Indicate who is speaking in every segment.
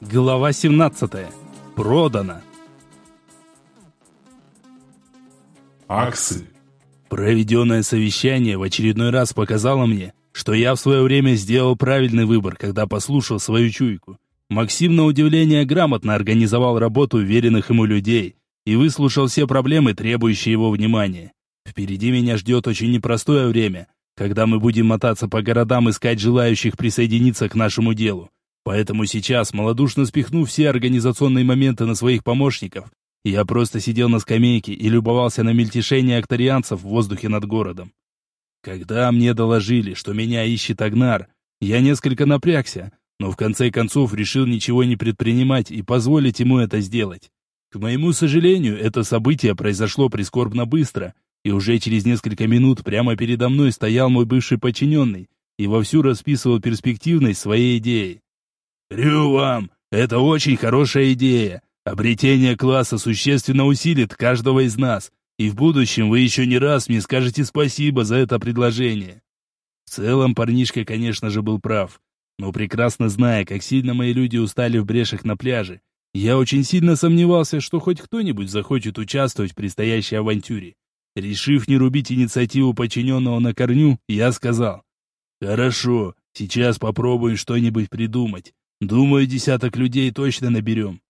Speaker 1: Глава 17. Продано.
Speaker 2: Аксель.
Speaker 1: Проведенное совещание в очередной раз показало мне, что я в свое время сделал правильный выбор, когда послушал свою чуйку. Максим, на удивление, грамотно организовал работу уверенных ему людей и выслушал все проблемы, требующие его внимания. Впереди меня ждет очень непростое время, когда мы будем мотаться по городам искать желающих присоединиться к нашему делу. Поэтому сейчас, малодушно спихнув все организационные моменты на своих помощников, я просто сидел на скамейке и любовался на мельтешение акторианцев в воздухе над городом. Когда мне доложили, что меня ищет Агнар, я несколько напрягся, но в конце концов решил ничего не предпринимать и позволить ему это сделать. К моему сожалению, это событие произошло прискорбно быстро, и уже через несколько минут прямо передо мной стоял мой бывший подчиненный и вовсю расписывал перспективность своей идеи. «Рю вам! Это очень хорошая идея. Обретение класса существенно усилит каждого из нас, и в будущем вы еще не раз мне скажете спасибо за это предложение». В целом парнишка, конечно же, был прав. Но прекрасно зная, как сильно мои люди устали в брешах на пляже, я очень сильно сомневался, что хоть кто-нибудь захочет участвовать в предстоящей авантюре. Решив не рубить инициативу подчиненного на корню, я сказал, «Хорошо, сейчас попробуем что-нибудь придумать. Думаю, десяток людей точно наберем.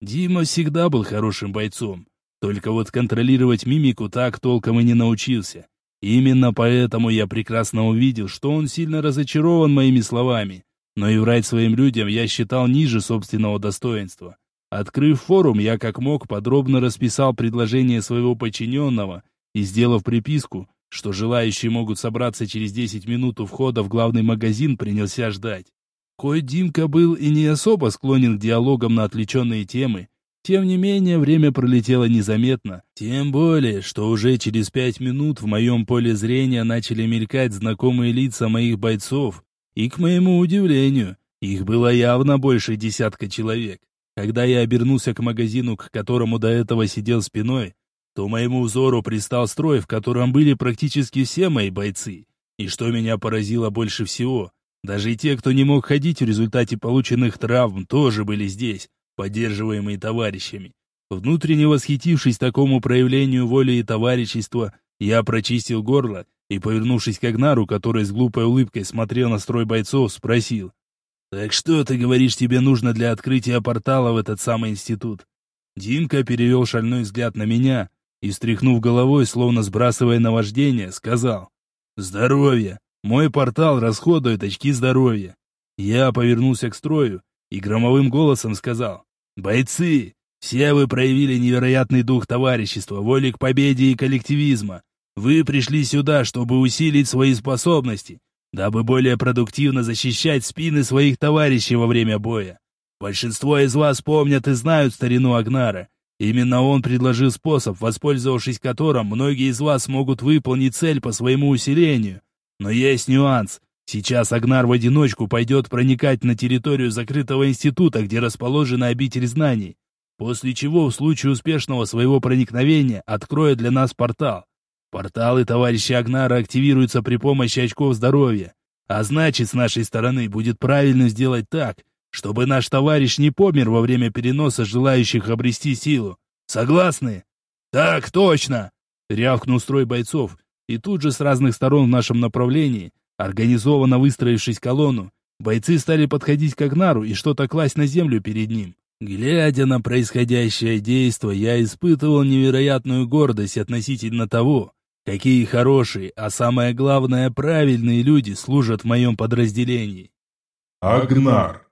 Speaker 1: Дима всегда был хорошим бойцом. Только вот контролировать мимику так толком и не научился. Именно поэтому я прекрасно увидел, что он сильно разочарован моими словами. Но и врать своим людям я считал ниже собственного достоинства. Открыв форум, я как мог подробно расписал предложение своего подчиненного и, сделав приписку, что желающие могут собраться через 10 минут у входа в главный магазин, принялся ждать. Хоть Димка был и не особо склонен к диалогам на отвлеченные темы, тем не менее время пролетело незаметно. Тем более, что уже через пять минут в моем поле зрения начали мелькать знакомые лица моих бойцов, и, к моему удивлению, их было явно больше десятка человек. Когда я обернулся к магазину, к которому до этого сидел спиной, то моему взору пристал строй, в котором были практически все мои бойцы. И что меня поразило больше всего, даже и те, кто не мог ходить в результате полученных травм, тоже были здесь, поддерживаемые товарищами. Внутренне восхитившись такому проявлению воли и товарищества, я прочистил горло и, повернувшись к Агнару, который с глупой улыбкой смотрел на строй бойцов, спросил. «Так что, ты говоришь, тебе нужно для открытия портала в этот самый институт?» Димка перевел шальной взгляд на меня и, встряхнув головой, словно сбрасывая наваждение, сказал. «Здоровье! Мой портал расходует очки здоровья. Я повернулся к строю и громовым голосом сказал. «Бойцы, все вы проявили невероятный дух товарищества, воли к победе и коллективизма. Вы пришли сюда, чтобы усилить свои способности, дабы более продуктивно защищать спины своих товарищей во время боя. Большинство из вас помнят и знают старину Агнара. Именно он предложил способ, воспользовавшись которым многие из вас могут выполнить цель по своему усилению – но есть нюанс. Сейчас Агнар в одиночку пойдет проникать на территорию закрытого института, где расположена обитель знаний. После чего, в случае успешного своего проникновения, откроет для нас портал. Порталы товарища Агнара активируются при помощи очков здоровья. А значит, с нашей стороны будет правильно сделать так, чтобы наш товарищ не помер во время переноса желающих обрести силу. Согласны? Так точно! Рявкнул строй бойцов, и тут же с разных сторон в нашем направлении, организованно выстроившись колонну, бойцы стали подходить к Агнару и что-то класть на землю перед ним. Глядя на происходящее действо, я испытывал невероятную гордость относительно того, какие хорошие, а самое главное, правильные люди служат в моем подразделении.
Speaker 2: Агнар.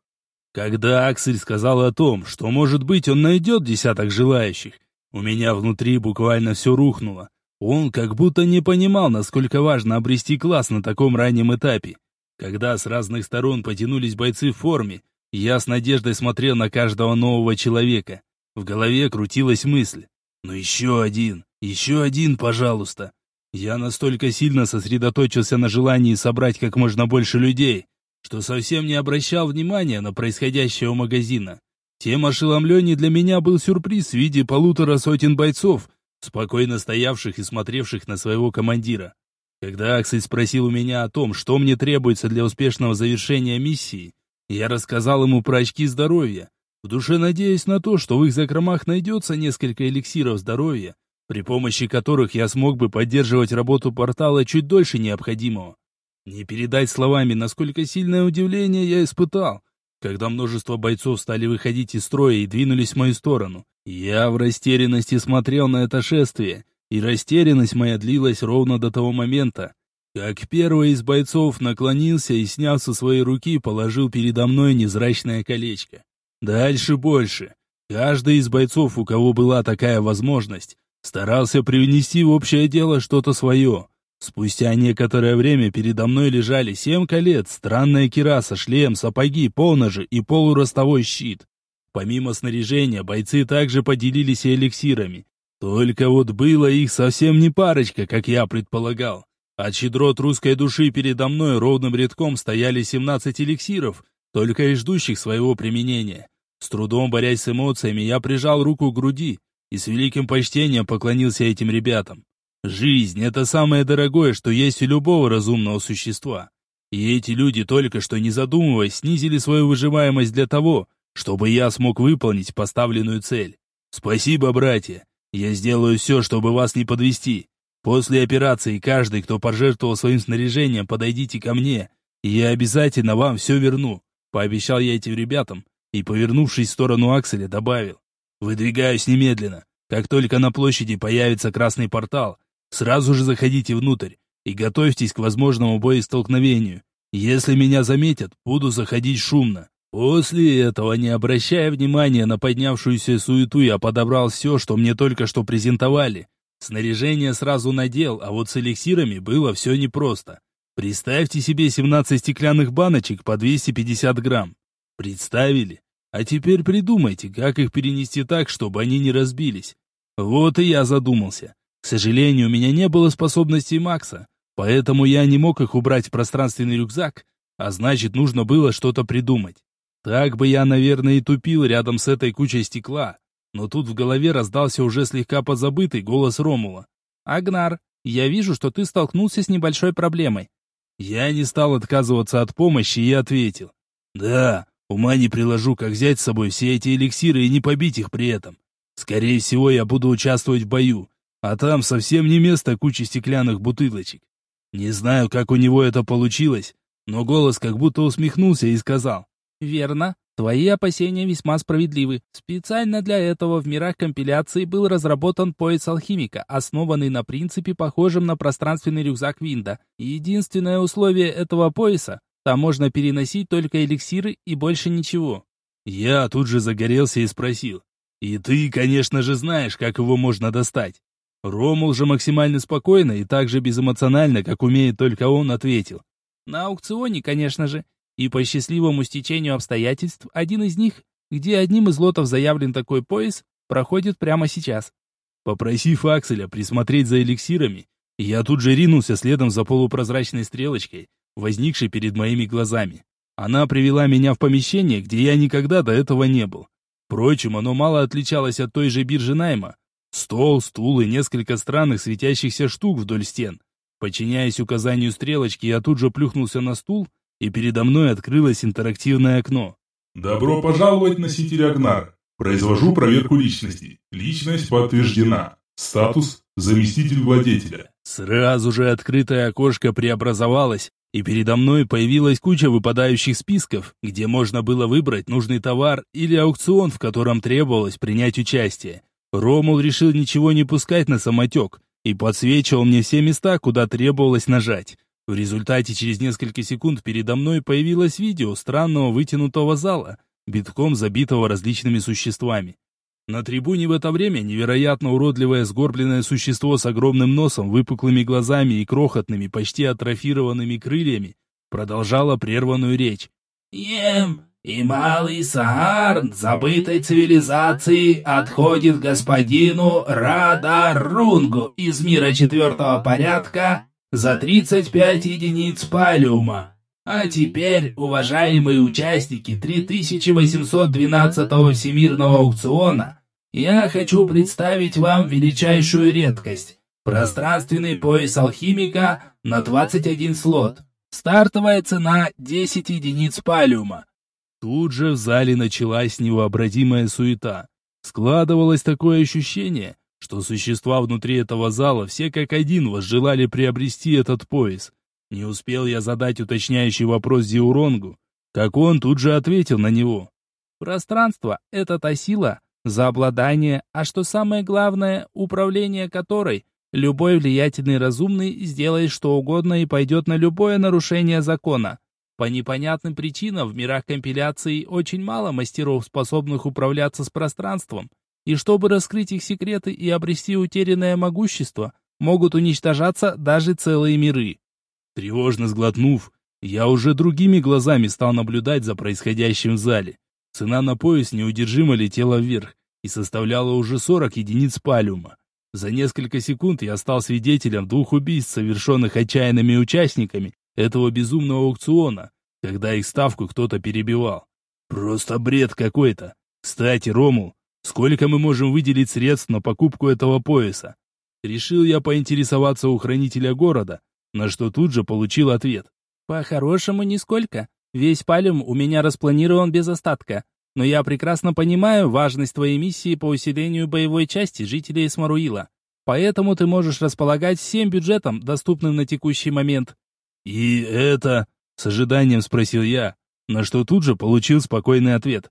Speaker 1: Когда Аксель сказал о том, что, может быть, он найдет десяток желающих, у меня внутри буквально все рухнуло. Он как будто не понимал, насколько важно обрести класс на таком раннем этапе. Когда с разных сторон потянулись бойцы в форме, я с надеждой смотрел на каждого нового человека. В голове крутилась мысль. «Ну еще один, еще один, пожалуйста». Я настолько сильно сосредоточился на желании собрать как можно больше людей, что совсем не обращал внимания на происходящее у магазина. Тем ошеломлений для меня был сюрприз в виде полутора сотен бойцов, спокойно стоявших и смотревших на своего командира. Когда Аксель спросил у меня о том, что мне требуется для успешного завершения миссии, я рассказал ему про очки здоровья, в душе надеясь на то, что в их закромах найдется несколько эликсиров здоровья, при помощи которых я смог бы поддерживать работу портала чуть дольше необходимого. Не передать словами, насколько сильное удивление я испытал, когда множество бойцов стали выходить из строя и двинулись в мою сторону. Я в растерянности смотрел на это шествие, и растерянность моя длилась ровно до того момента, как первый из бойцов наклонился и, сняв со своей руки, положил передо мной незрачное колечко. Дальше больше. Каждый из бойцов, у кого была такая возможность, Старался привнести в общее дело что-то свое. Спустя некоторое время передо мной лежали семь колец, странная кираса, шлем, сапоги, полножи и полуростовой щит. Помимо снаряжения, бойцы также поделились и эликсирами. Только вот было их совсем не парочка, как я предполагал. От щедрот русской души передо мной ровным рядком стояли 17 эликсиров, только и ждущих своего применения. С трудом борясь с эмоциями, я прижал руку к груди, и с великим почтением поклонился этим ребятам. Жизнь — это самое дорогое, что есть у любого разумного существа. И эти люди, только что не задумываясь, снизили свою выживаемость для того, чтобы я смог выполнить поставленную цель. Спасибо, братья. Я сделаю все, чтобы вас не подвести. После операции каждый, кто пожертвовал своим снаряжением, подойдите ко мне, и я обязательно вам все верну. Пообещал я этим ребятам и, повернувшись в сторону Акселя, добавил. Выдвигаюсь немедленно. Как только на площади появится красный портал, сразу же заходите внутрь и готовьтесь к возможному боестолкновению. Если меня заметят, буду заходить шумно. После этого, не обращая внимания на поднявшуюся суету, я подобрал все, что мне только что презентовали. Снаряжение сразу надел, а вот с эликсирами было все непросто. Представьте себе 17 стеклянных баночек по 250 грамм. Представили? А теперь придумайте, как их перенести так, чтобы они не разбились. Вот и я задумался. К сожалению, у меня не было способностей Макса, поэтому я не мог их убрать в пространственный рюкзак, а значит, нужно было что-то придумать. Так бы я, наверное, и тупил рядом с этой кучей стекла. Но тут в голове раздался уже слегка позабытый голос Ромула. «Агнар, я вижу, что ты столкнулся с небольшой проблемой». Я не стал отказываться от помощи и ответил. «Да, Ума не приложу, как взять с собой все эти эликсиры и не побить их при этом. Скорее всего, я буду участвовать в бою, а там совсем не место кучи стеклянных бутылочек. Не знаю, как у него это получилось, но голос как будто усмехнулся и сказал. «Верно. Твои опасения весьма справедливы. Специально для этого в мирах компиляции был разработан пояс алхимика, основанный на принципе, похожем на пространственный рюкзак Винда. Единственное условие этого пояса там можно переносить только эликсиры и больше ничего. Я тут же загорелся и спросил. И ты, конечно же, знаешь, как его можно достать. Ромул же максимально спокойно и так же безэмоционально, как умеет только он, ответил. На аукционе, конечно же. И по счастливому стечению обстоятельств, один из них, где одним из лотов заявлен такой пояс, проходит прямо сейчас. Попросив Акселя присмотреть за эликсирами, я тут же ринулся следом за полупрозрачной стрелочкой, возникшей перед моими глазами. Она привела меня в помещение, где я никогда до этого не был. Впрочем, оно мало отличалось от той же биржи найма. Стол, стул и несколько странных светящихся штук вдоль стен. Подчиняясь указанию стрелочки, я тут же плюхнулся на стул, и передо мной открылось интерактивное окно.
Speaker 2: «Добро пожаловать, носитель Агнар. Произвожу проверку личности. Личность подтверждена. Статус – заместитель владетеля».
Speaker 1: Сразу же открытое окошко преобразовалось, и передо мной появилась куча выпадающих списков, где можно было выбрать нужный товар или аукцион, в котором требовалось принять участие. Ромул решил ничего не пускать на самотек и подсвечивал мне все места, куда требовалось нажать. В результате через несколько секунд передо мной появилось видео странного вытянутого зала, битком забитого различными существами. На трибуне в это время невероятно уродливое сгорбленное существо с огромным носом, выпуклыми глазами и крохотными, почти атрофированными крыльями продолжало прерванную речь.
Speaker 3: «Ем, и малый Саарн забытой цивилизации отходит господину Радарунгу из мира четвертого порядка за 35 единиц палиума. А теперь, уважаемые участники 3812 Всемирного аукциона, я хочу представить вам величайшую редкость. Пространственный пояс алхимика на 21 слот. Стартовая цена 10 единиц палиума.
Speaker 1: Тут же в зале началась невообразимая суета. Складывалось такое ощущение, что существа внутри этого зала все как один возжелали приобрести этот пояс. Не успел я задать уточняющий вопрос Зиуронгу, как он тут же ответил на него.
Speaker 3: Пространство — это та сила, за обладание, а что самое главное, управление которой любой влиятельный разумный сделает что угодно и пойдет на любое нарушение закона. По непонятным причинам в мирах компиляции очень мало мастеров, способных управляться с пространством, и чтобы раскрыть их секреты и обрести утерянное могущество, могут уничтожаться даже целые миры.
Speaker 1: Тревожно сглотнув, я уже другими глазами стал наблюдать за происходящим в зале. Цена на пояс неудержимо летела вверх и составляла уже 40 единиц палиума. За несколько секунд я стал свидетелем двух убийств, совершенных отчаянными участниками этого безумного аукциона, когда их ставку кто-то перебивал. Просто бред какой-то. Кстати, Ромул, сколько мы можем выделить средств на покупку этого пояса? Решил я поинтересоваться у хранителя города, на что тут же получил ответ.
Speaker 3: По-хорошему, нисколько. Весь палем у меня распланирован без остатка. Но я прекрасно понимаю важность твоей миссии по усилению боевой части жителей Смаруила. Поэтому ты можешь располагать всем бюджетом, доступным на текущий момент.
Speaker 1: «И это...» — с ожиданием спросил я, на что тут же получил спокойный ответ.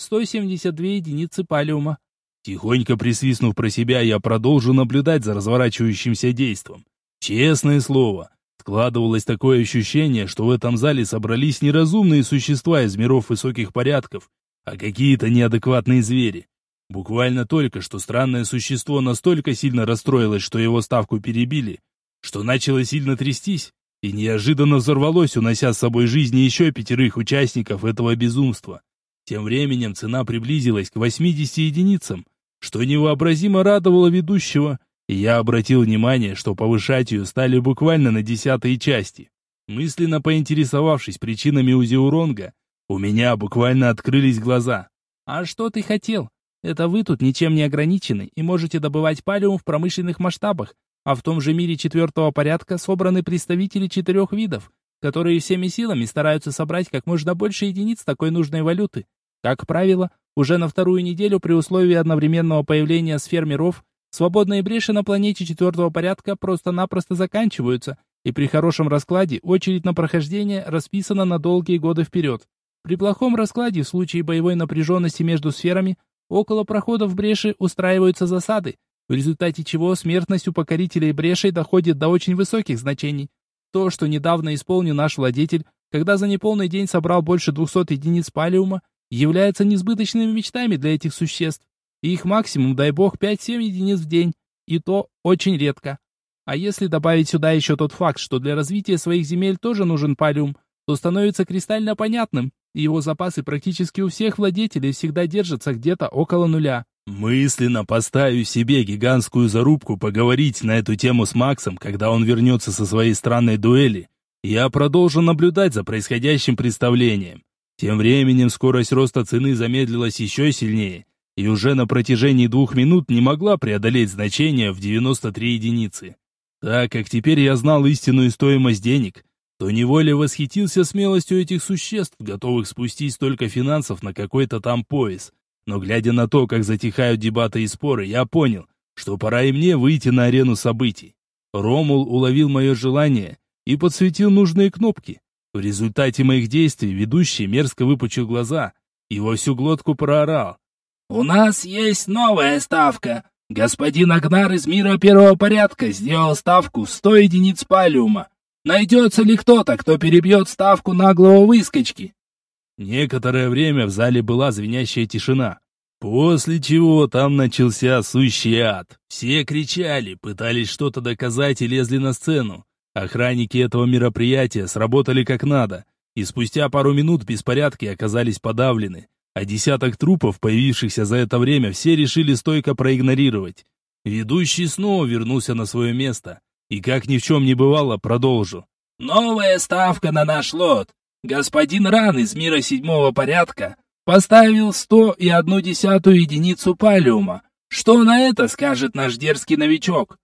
Speaker 3: «172 единицы палиума».
Speaker 1: Тихонько присвистнув про себя, я продолжу наблюдать за разворачивающимся действом. Честное слово, складывалось такое ощущение, что в этом зале собрались неразумные существа из миров высоких порядков, а какие-то неадекватные звери. Буквально только что странное существо настолько сильно расстроилось, что его ставку перебили, что начало сильно трястись и неожиданно взорвалось, унося с собой жизни еще пятерых участников этого безумства. Тем временем цена приблизилась к 80 единицам, что невообразимо радовало ведущего, и я обратил внимание, что повышать ее стали буквально на десятые части. Мысленно поинтересовавшись причинами Узиуронга, у меня буквально открылись глаза.
Speaker 3: «А что ты хотел? Это вы тут ничем не ограничены и можете добывать палиум в промышленных масштабах, а в том же мире четвертого порядка собраны представители четырех видов, которые всеми силами стараются собрать как можно больше единиц такой нужной валюты. Как правило, уже на вторую неделю при условии одновременного появления сфер миров Свободные бреши на планете четвертого порядка просто-напросто заканчиваются, и при хорошем раскладе очередь на прохождение расписана на долгие годы вперед. При плохом раскладе в случае боевой напряженности между сферами около проходов бреши устраиваются засады, в результате чего смертность у покорителей брешей доходит до очень высоких значений. То, что недавно исполнил наш владетель, когда за неполный день собрал больше 200 единиц палиума, является несбыточными мечтами для этих существ их максимум, дай бог, 5-7 единиц в день, и то очень редко. А если добавить сюда еще тот факт, что для развития своих земель тоже нужен палиум, то становится кристально понятным, его запасы практически у всех владетелей всегда держатся где-то около нуля.
Speaker 1: Мысленно поставлю себе гигантскую зарубку поговорить на эту тему с Максом, когда он вернется со своей странной дуэли. Я продолжу наблюдать за происходящим представлением. Тем временем скорость роста цены замедлилась еще сильнее, и уже на протяжении двух минут не могла преодолеть значение в 93 единицы. Так как теперь я знал истинную стоимость денег, то неволе восхитился смелостью этих существ, готовых спустить столько финансов на какой-то там пояс. Но глядя на то, как затихают дебаты и споры, я понял, что пора и мне выйти на арену событий. Ромул уловил мое желание и подсветил нужные кнопки. В результате моих действий ведущий мерзко выпучил глаза и во всю глотку проорал.
Speaker 3: «У нас есть новая ставка. Господин Агнар из мира первого порядка сделал ставку в сто единиц палиума. Найдется ли кто-то, кто перебьет ставку наглого выскочки?»
Speaker 1: Некоторое время в зале была звенящая тишина. После чего там начался сущий ад. Все кричали, пытались что-то доказать и лезли на сцену. Охранники этого мероприятия сработали как надо, и спустя пару минут беспорядки оказались подавлены а десяток трупов, появившихся за это время, все решили стойко проигнорировать. Ведущий снова вернулся на свое место и, как ни в чем не бывало, продолжил.
Speaker 3: «Новая ставка на наш лот. Господин Ран из мира седьмого порядка поставил сто и одну десятую единицу палиума. Что на это скажет наш дерзкий новичок?»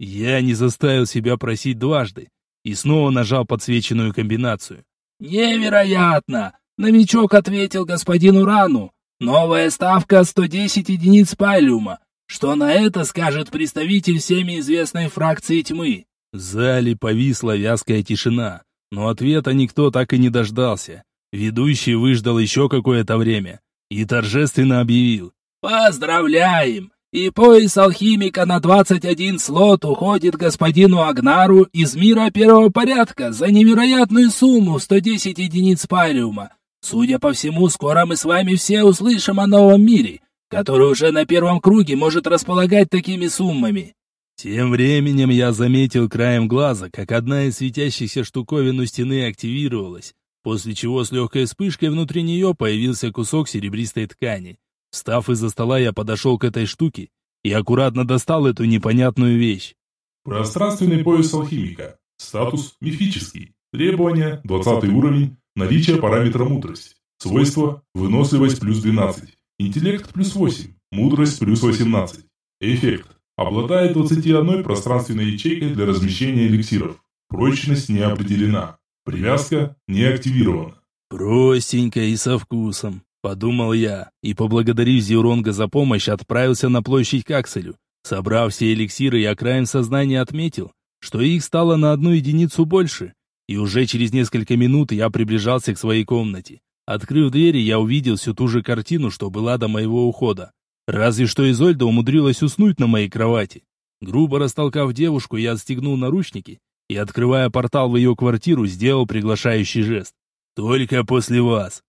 Speaker 1: Я не заставил себя просить дважды и снова нажал подсвеченную комбинацию.
Speaker 3: «Невероятно! Новичок ответил господину Рану. Новая ставка 110 единиц палиума. Что на это скажет представитель всеми известной фракции тьмы?
Speaker 1: В зале повисла вязкая тишина, но ответа никто так и не дождался. Ведущий выждал еще какое-то время и торжественно объявил.
Speaker 3: «Поздравляем! И пояс алхимика на 21 слот уходит господину Агнару из мира первого порядка за невероятную сумму 110 единиц париума. Судя по всему, скоро мы с вами все услышим о новом мире, который уже на первом круге может располагать такими суммами.
Speaker 1: Тем временем я заметил краем глаза, как одна из светящихся штуковин у стены активировалась, после чего с легкой вспышкой внутри нее появился кусок серебристой ткани. Встав из-за стола, я подошел к этой штуке и аккуратно достал эту непонятную вещь.
Speaker 2: Пространственный пояс алхимика. Статус мифический. Требования 20 уровень. Наличие параметра мудрость. Свойства выносливость плюс 12. Интеллект плюс 8. Мудрость плюс 18. Эффект. Обладает 21 пространственной ячейкой для размещения эликсиров. Прочность не определена. Привязка не активирована.
Speaker 1: Простенько и со вкусом, подумал я, и, поблагодарив Зиуронга за помощь, отправился на площадь к Акселю. Собрав все эликсиры, я краем сознания отметил, что их стало на одну единицу больше, и уже через несколько минут я приближался к своей комнате. Открыв двери, я увидел всю ту же картину, что была до моего ухода. Разве что Изольда умудрилась уснуть на моей кровати. Грубо растолкав девушку, я отстегнул наручники и, открывая портал в ее квартиру, сделал приглашающий жест. «Только после вас!»